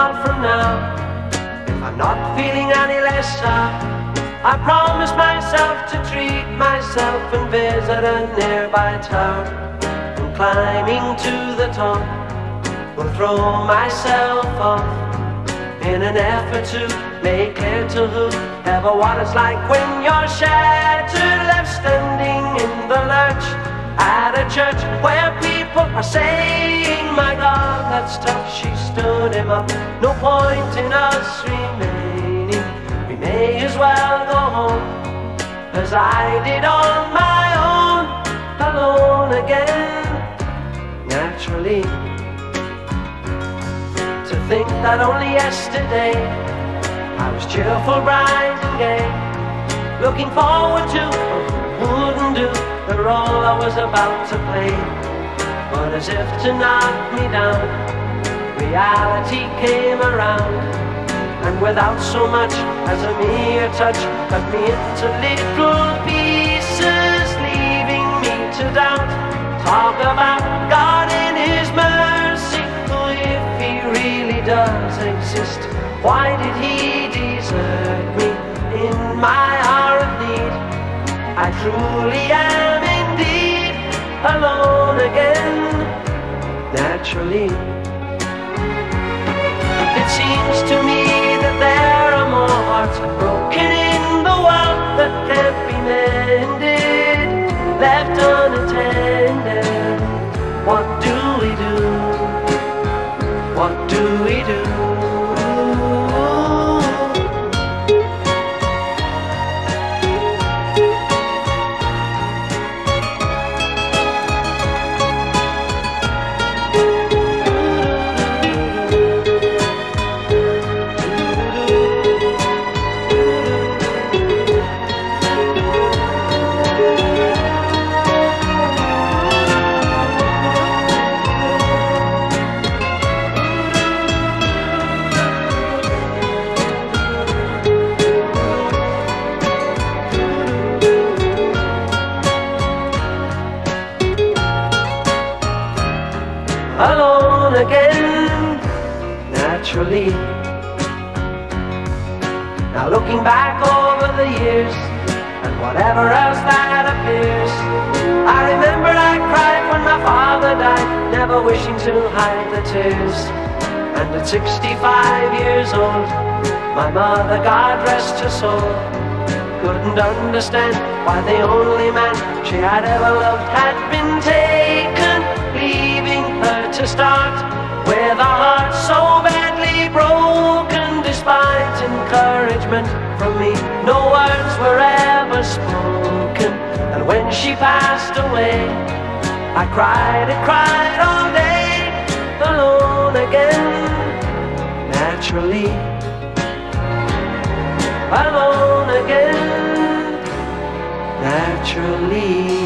from now, if I'm not feeling any less sad, I promise myself to treat myself and visit a nearby town. And climbing to the top, will throw myself off in an effort to make clear to whoever what it's like when you're shattered, left standing in the lurch at a church where people are saying, My God, that's tough. She stood him up. No point in us remaining. We may as well go home as I did on my own, alone again, naturally. To think that only yesterday I was cheerful, bright and gay, looking forward to wouldn't do the role I was about to play. But as if to knock me down, reality came around, and without so much as a mere touch, cut me into little pieces, leaving me to doubt. Talk about God in His mercy, who if He really does exist, why did He desert me in my hour of need? I truly am indeed alone again, naturally. It seems to me that there are more hearts broken in the world that can't be mended, left unattended. What do we do? What do we do? Naturally. Now looking back over the years and whatever else that appears, I remember I cried when my father died, never wishing to hide the tears. And at 65 years old, my mother, God rest her soul, couldn't understand why the only man she had ever loved had been taken, leaving her to start encouragement from me, no words were ever spoken. And when she passed away, I cried and cried all day, alone again, naturally alone again, naturally.